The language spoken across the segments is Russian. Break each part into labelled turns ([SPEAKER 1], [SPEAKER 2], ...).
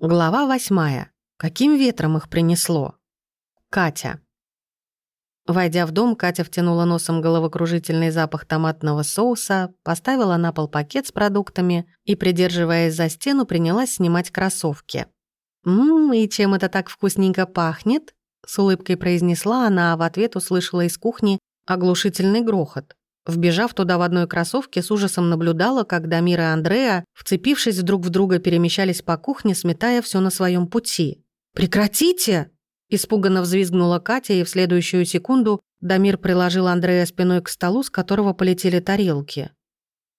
[SPEAKER 1] Глава восьмая. Каким ветром их принесло? Катя. Войдя в дом, Катя втянула носом головокружительный запах томатного соуса, поставила на пол пакет с продуктами и, придерживаясь за стену, принялась снимать кроссовки. «Ммм, и чем это так вкусненько пахнет?» С улыбкой произнесла она, а в ответ услышала из кухни оглушительный грохот. Вбежав туда в одной кроссовке, с ужасом наблюдала, как Дамир и Андреа, вцепившись друг в друга, перемещались по кухне, сметая все на своем пути. «Прекратите!» Испуганно взвизгнула Катя, и в следующую секунду Дамир приложил Андрея спиной к столу, с которого полетели тарелки.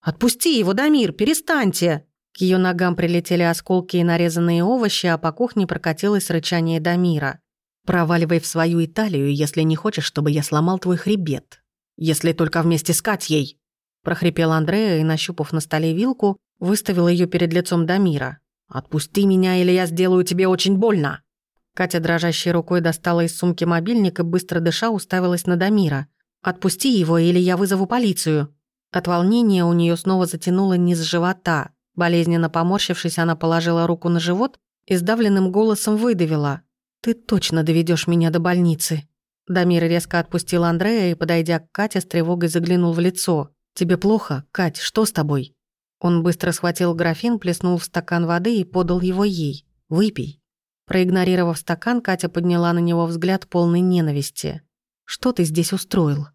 [SPEAKER 1] «Отпусти его, Дамир, перестаньте!» К ее ногам прилетели осколки и нарезанные овощи, а по кухне прокатилось рычание Дамира. «Проваливай в свою Италию, если не хочешь, чтобы я сломал твой хребет», если только вместе с Катьей!» прохрипел Андрея и, нащупав на столе вилку, выставил ее перед лицом Дамира. «Отпусти меня, или я сделаю тебе очень больно!» Катя дрожащей рукой достала из сумки мобильник и, быстро дыша, уставилась на Дамира. «Отпусти его, или я вызову полицию!» От волнения у нее снова затянуло низ живота. Болезненно поморщившись, она положила руку на живот и сдавленным голосом выдавила. «Ты точно доведешь меня до больницы!» Дамир резко отпустил Андрея и, подойдя к Кате, с тревогой заглянул в лицо. «Тебе плохо? Кать, что с тобой?» Он быстро схватил графин, плеснул в стакан воды и подал его ей. «Выпей». Проигнорировав стакан, Катя подняла на него взгляд полной ненависти. «Что ты здесь устроил?»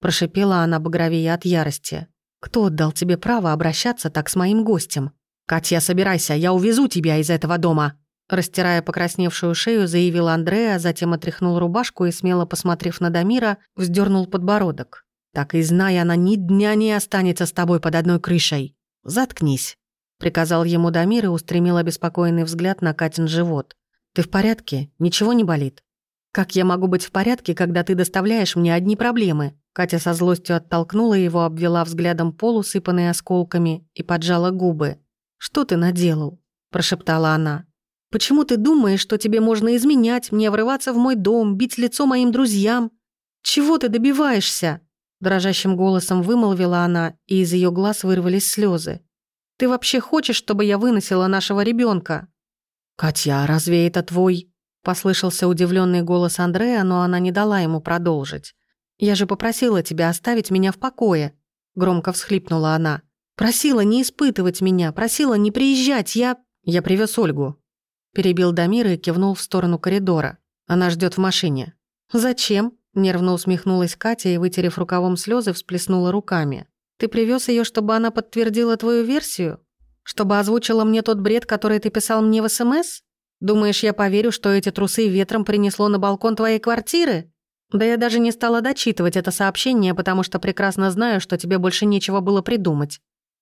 [SPEAKER 1] Прошипела она багровее от ярости. «Кто отдал тебе право обращаться так с моим гостем?» «Катя, собирайся, я увезу тебя из этого дома!» Растирая покрасневшую шею, заявил Андреа, затем отряхнул рубашку и, смело посмотрев на Дамира, вздернул подбородок. «Так и знай, она ни дня не останется с тобой под одной крышей. Заткнись», — приказал ему Дамир и устремил обеспокоенный взгляд на Катин живот. «Ты в порядке? Ничего не болит?» «Как я могу быть в порядке, когда ты доставляешь мне одни проблемы?» Катя со злостью оттолкнула его, обвела взглядом пол, усыпанный осколками, и поджала губы. «Что ты наделал?» – прошептала она. Почему ты думаешь, что тебе можно изменять мне, врываться в мой дом, бить лицо моим друзьям? Чего ты добиваешься?» Дрожащим голосом вымолвила она, и из ее глаз вырвались слезы. «Ты вообще хочешь, чтобы я выносила нашего ребенка? «Катя, разве это твой?» Послышался удивленный голос Андрея, но она не дала ему продолжить. «Я же попросила тебя оставить меня в покое», — громко всхлипнула она. «Просила не испытывать меня, просила не приезжать, я...» «Я привез Ольгу», Перебил Дамир и кивнул в сторону коридора. Она ждет в машине. «Зачем?» – нервно усмехнулась Катя и, вытерев рукавом слезы, всплеснула руками. «Ты привез ее, чтобы она подтвердила твою версию? Чтобы озвучила мне тот бред, который ты писал мне в СМС? Думаешь, я поверю, что эти трусы ветром принесло на балкон твоей квартиры? Да я даже не стала дочитывать это сообщение, потому что прекрасно знаю, что тебе больше нечего было придумать.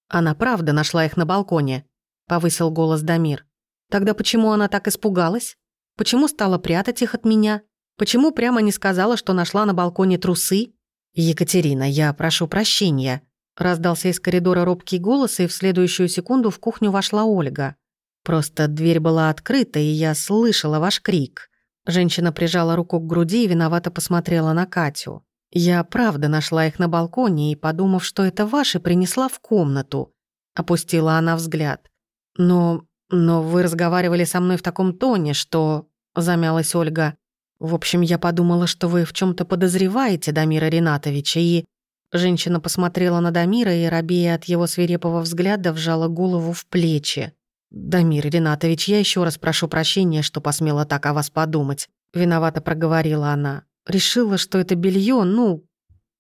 [SPEAKER 1] Она правда нашла их на балконе», – повысил голос Дамир. Тогда почему она так испугалась? Почему стала прятать их от меня? Почему прямо не сказала, что нашла на балконе трусы? «Екатерина, я прошу прощения», — раздался из коридора робкий голос, и в следующую секунду в кухню вошла Ольга. «Просто дверь была открыта, и я слышала ваш крик». Женщина прижала руку к груди и виновато посмотрела на Катю. «Я правда нашла их на балконе и, подумав, что это ваши, принесла в комнату». Опустила она взгляд. «Но «Но вы разговаривали со мной в таком тоне, что...» — замялась Ольга. «В общем, я подумала, что вы в чем то подозреваете Дамира Ринатовича, и...» Женщина посмотрела на Дамира и, рабея от его свирепого взгляда, вжала голову в плечи. «Дамир Ринатович, я еще раз прошу прощения, что посмела так о вас подумать», — виновато проговорила она. «Решила, что это белье, ну,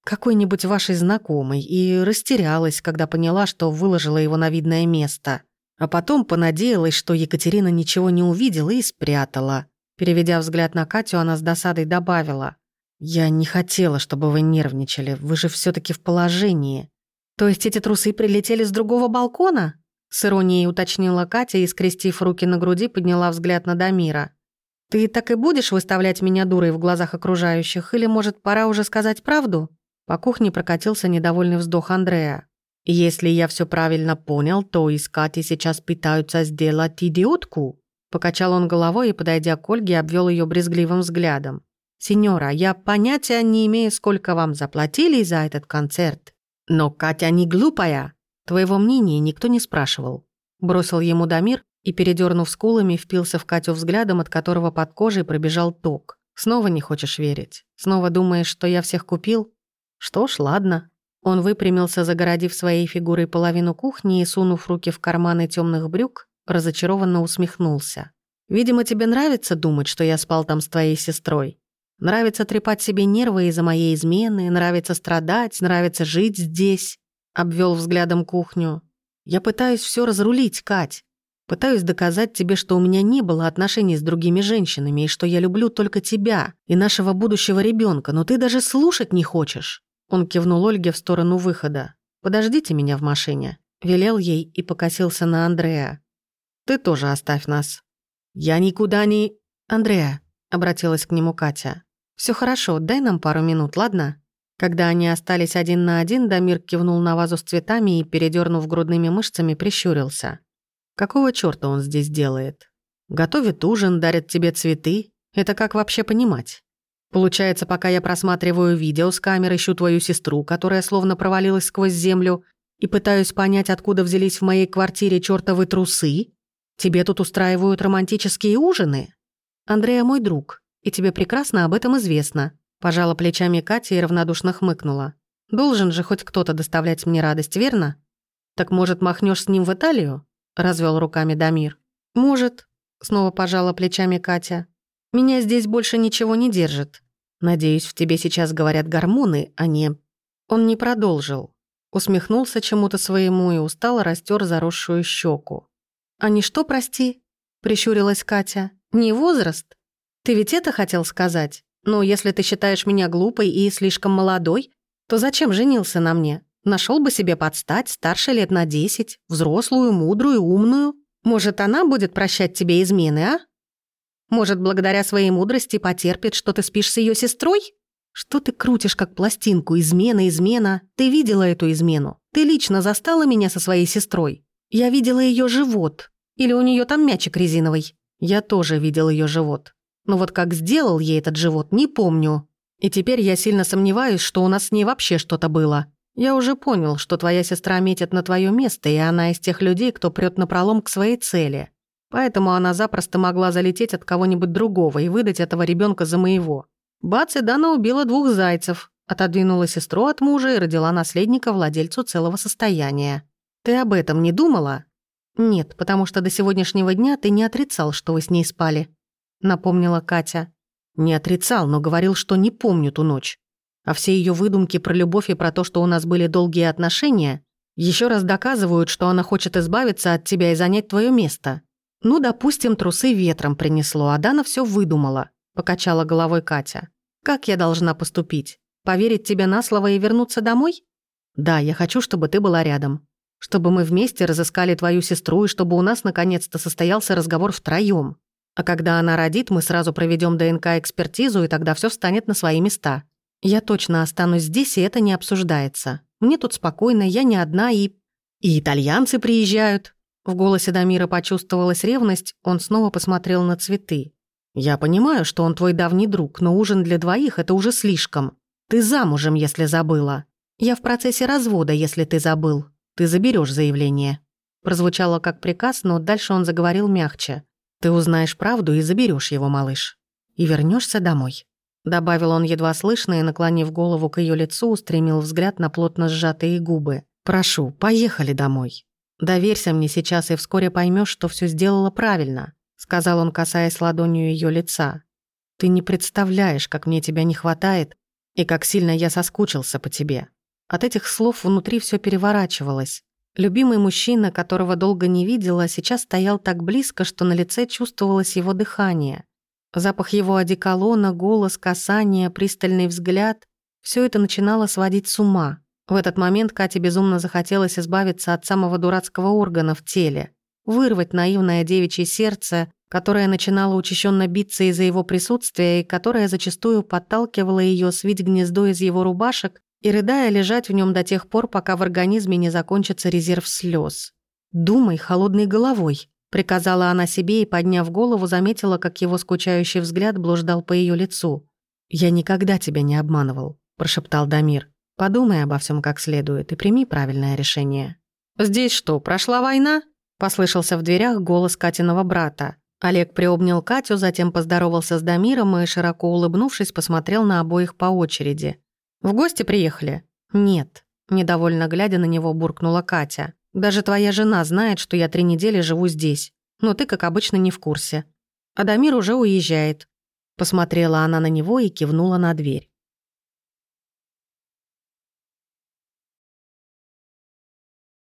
[SPEAKER 1] какой-нибудь вашей знакомой, и растерялась, когда поняла, что выложила его на видное место». А потом понадеялась, что Екатерина ничего не увидела и спрятала. Переведя взгляд на Катю, она с досадой добавила. «Я не хотела, чтобы вы нервничали. Вы же все таки в положении». «То есть эти трусы прилетели с другого балкона?» С иронией уточнила Катя и, скрестив руки на груди, подняла взгляд на Дамира. «Ты так и будешь выставлять меня дурой в глазах окружающих? Или, может, пора уже сказать правду?» По кухне прокатился недовольный вздох Андрея. «Если я все правильно понял, то искати сейчас пытаются сделать идиотку?» Покачал он головой и, подойдя к Ольге, обвел ее брезгливым взглядом. «Сеньора, я понятия не имею, сколько вам заплатили за этот концерт. Но Катя не глупая. Твоего мнения никто не спрашивал». Бросил ему Дамир и, передернув скулами, впился в Катю взглядом, от которого под кожей пробежал ток. «Снова не хочешь верить? Снова думаешь, что я всех купил? Что ж, ладно». Он выпрямился, загородив своей фигурой половину кухни и, сунув руки в карманы темных брюк, разочарованно усмехнулся. «Видимо, тебе нравится думать, что я спал там с твоей сестрой. Нравится трепать себе нервы из-за моей измены, нравится страдать, нравится жить здесь», — обвел взглядом кухню. «Я пытаюсь все разрулить, Кать. Пытаюсь доказать тебе, что у меня не было отношений с другими женщинами и что я люблю только тебя и нашего будущего ребенка, но ты даже слушать не хочешь». Он кивнул Ольге в сторону выхода. «Подождите меня в машине», — велел ей и покосился на Андрея. «Ты тоже оставь нас». «Я никуда не...» «Андрея», — обратилась к нему Катя. Все хорошо, дай нам пару минут, ладно?» Когда они остались один на один, Дамир кивнул на вазу с цветами и, передернув грудными мышцами, прищурился. «Какого чёрта он здесь делает? Готовит ужин, дарит тебе цветы? Это как вообще понимать?» Получается, пока я просматриваю видео с камер, ищу твою сестру, которая словно провалилась сквозь землю, и пытаюсь понять, откуда взялись в моей квартире чертовы трусы, тебе тут устраивают романтические ужины? Андрея мой друг, и тебе прекрасно об этом известно», пожала плечами Катя и равнодушно хмыкнула. «Должен же хоть кто-то доставлять мне радость, верно? Так, может, махнешь с ним в Италию?» развел руками Дамир. «Может», снова пожала плечами Катя. Меня здесь больше ничего не держит. Надеюсь, в тебе сейчас говорят гормоны, а не...» Он не продолжил. Усмехнулся чему-то своему и устало растер заросшую щеку. «А не что, прости?» — прищурилась Катя. «Не возраст? Ты ведь это хотел сказать? Ну, если ты считаешь меня глупой и слишком молодой, то зачем женился на мне? Нашел бы себе подстать, старше лет на десять, взрослую, мудрую, умную. Может, она будет прощать тебе измены, а?» Может, благодаря своей мудрости потерпит, что ты спишь с ее сестрой? Что ты крутишь, как пластинку? Измена, измена. Ты видела эту измену? Ты лично застала меня со своей сестрой? Я видела ее живот. Или у нее там мячик резиновый? Я тоже видел ее живот. Но вот как сделал ей этот живот, не помню. И теперь я сильно сомневаюсь, что у нас с ней вообще что-то было. Я уже понял, что твоя сестра метит на твое место, и она из тех людей, кто прет напролом к своей цели. Поэтому она запросто могла залететь от кого-нибудь другого и выдать этого ребенка за моего. Бац, и Дана убила двух зайцев, отодвинула сестру от мужа и родила наследника владельцу целого состояния. Ты об этом не думала? Нет, потому что до сегодняшнего дня ты не отрицал, что вы с ней спали, напомнила Катя. Не отрицал, но говорил, что не помню ту ночь. А все ее выдумки про любовь и про то, что у нас были долгие отношения, еще раз доказывают, что она хочет избавиться от тебя и занять твое место. «Ну, допустим, трусы ветром принесло, а Дана все выдумала», — покачала головой Катя. «Как я должна поступить? Поверить тебе на слово и вернуться домой? Да, я хочу, чтобы ты была рядом. Чтобы мы вместе разыскали твою сестру и чтобы у нас наконец-то состоялся разговор втроем. А когда она родит, мы сразу проведем ДНК-экспертизу, и тогда все встанет на свои места. Я точно останусь здесь, и это не обсуждается. Мне тут спокойно, я не одна, и... И итальянцы приезжают, в голосе Дамира почувствовалась ревность, он снова посмотрел на цветы. «Я понимаю, что он твой давний друг, но ужин для двоих — это уже слишком. Ты замужем, если забыла. Я в процессе развода, если ты забыл. Ты заберешь заявление». Прозвучало как приказ, но дальше он заговорил мягче. «Ты узнаешь правду и заберешь его, малыш. И вернешься домой». Добавил он едва слышно и, наклонив голову к ее лицу, устремил взгляд на плотно сжатые губы. «Прошу, поехали домой». «Доверься мне сейчас, и вскоре поймешь, что все сделала правильно», сказал он, касаясь ладонью ее лица. «Ты не представляешь, как мне тебя не хватает и как сильно я соскучился по тебе». От этих слов внутри все переворачивалось. Любимый мужчина, которого долго не видела, сейчас стоял так близко, что на лице чувствовалось его дыхание. Запах его одеколона, голос, касание, пристальный взгляд — все это начинало сводить с ума. В этот момент Кате безумно захотелось избавиться от самого дурацкого органа в теле, вырвать наивное девичье сердце, которое начинало учащенно биться из-за его присутствия и которое зачастую подталкивало ее свить гнездо из его рубашек и, рыдая, лежать в нем до тех пор, пока в организме не закончится резерв слез. «Думай холодной головой», — приказала она себе и, подняв голову, заметила, как его скучающий взгляд блуждал по ее лицу. «Я никогда тебя не обманывал», — прошептал Дамир. Подумай обо всем как следует и прими правильное решение. «Здесь что, прошла война?» Послышался в дверях голос Катиного брата. Олег приобнял Катю, затем поздоровался с Дамиром и, широко улыбнувшись, посмотрел на обоих по очереди. «В гости приехали?» «Нет», — недовольно глядя на него, буркнула Катя. «Даже твоя жена знает, что я три недели живу здесь. Но ты, как обычно, не в курсе. А Дамир уже уезжает». Посмотрела она на него и кивнула на дверь.